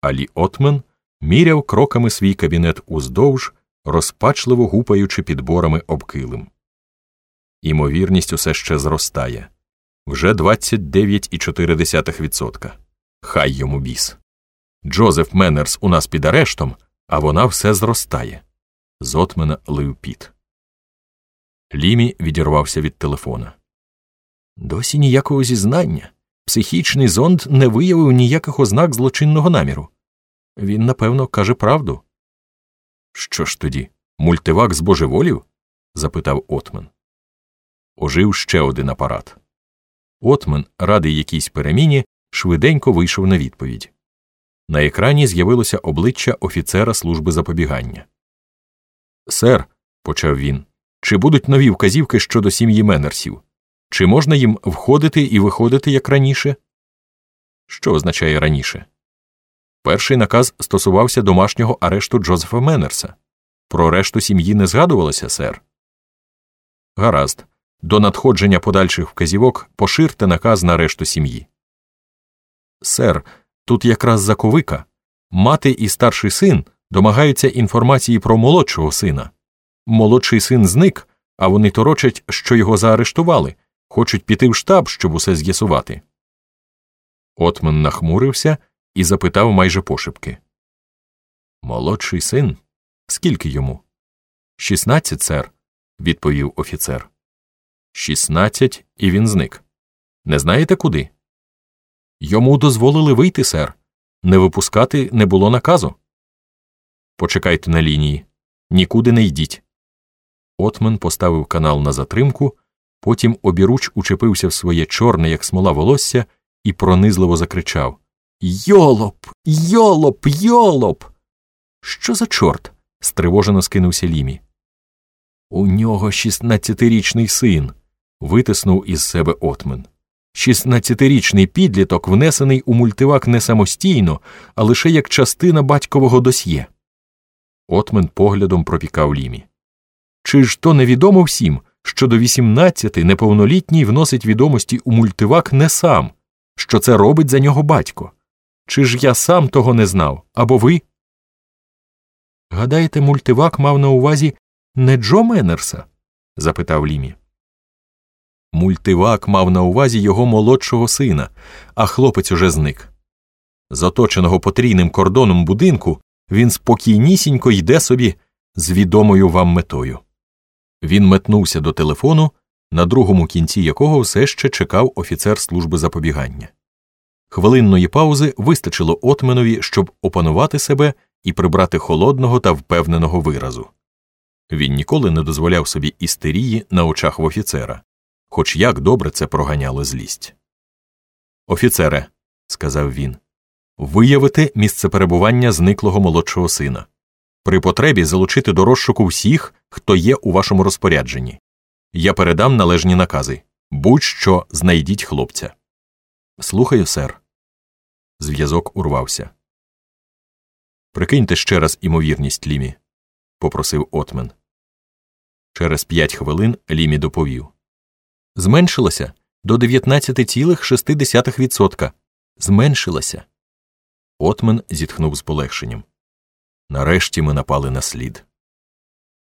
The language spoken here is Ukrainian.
Алі Отмен міряв кроками свій кабінет уздовж, розпачливо гупаючи підборами об килим. Імовірність усе ще зростає вже 29,4%. Хай йому біс. Джозеф Меннерс у нас під арештом, а вона все зростає. З Отмена лив піт. Лімі відірвався від телефона. Досі ніякого зізнання. Психічний зонд не виявив ніяких ознак злочинного наміру. Він, напевно, каже правду. Що ж тоді, мультивак з божеволів? запитав Отмен. Ожив ще один апарат. Отмен, радий якійсь переміні, швиденько вийшов на відповідь. На екрані з'явилося обличчя офіцера служби запобігання. Сер, почав він, чи будуть нові вказівки щодо сім'ї Менерсів? Чи можна їм входити і виходити як раніше? Що означає раніше? Перший наказ стосувався домашнього арешту Джозефа Меннерса. Про решту сім'ї не згадувалося, сер. Гаразд. До надходження подальших вказівок поширте наказ на решту сім'ї. Сер, тут якраз заковика. Мати і старший син домагаються інформації про молодшого сина. Молодший син зник, а вони торочать, що його заарештували, хочуть піти в штаб, щоб усе з'ясувати. Отман нахмурився і запитав майже пошепки. Молодший син? Скільки йому? Шістнадцять, сер, відповів офіцер. Шістнадцять, і він зник. Не знаєте куди? Йому дозволили вийти, сер. Не випускати не було наказу. Почекайте на лінії. Нікуди не йдіть. Отмен поставив канал на затримку, потім обіруч учепився в своє чорне, як смола волосся, і пронизливо закричав Йолоп, йолоп, йолоп. Що за чорт? стривожено скинувся Лімі. У нього шістнадцятирічний син, витиснув із себе отмен. Шістнадцятирічний підліток внесений у мультивак не самостійно, а лише як частина батькового досьє. Отмен поглядом пропікав Лімі. Чи ж то невідомо всім, що до 18 неповнолітній вносить відомості у мультивак не сам, що це робить за нього батько? Чи ж я сам того не знав, або ви? Гадаєте, мультивак мав на увазі не Джо Меннерса? запитав Лімі. Мультивак мав на увазі його молодшого сина, а хлопець уже зник. З оточеного потрійним кордоном будинку він спокійнісінько йде собі з відомою вам метою. Він метнувся до телефону, на другому кінці якого все ще чекав офіцер служби запобігання. Хвилинної паузи вистачило отменові, щоб опанувати себе і прибрати холодного та впевненого виразу. Він ніколи не дозволяв собі істерії на очах в офіцера, хоч як добре це проганяло злість. Офіцере, сказав він, виявити місце перебування зниклого молодшого сина. При потребі залучити до розшуку всіх, хто є у вашому розпорядженні. Я передам належні накази. Будь що знайдіть хлопця. Слухаю, сер. Зв'язок урвався. Прикиньте ще раз імовірність Лімі, попросив Отмен. Через п'ять хвилин Лімі доповів. Зменшилося до 19,6%. Зменшилося. Отмен зітхнув з полегшенням. Нарешті ми напали на слід.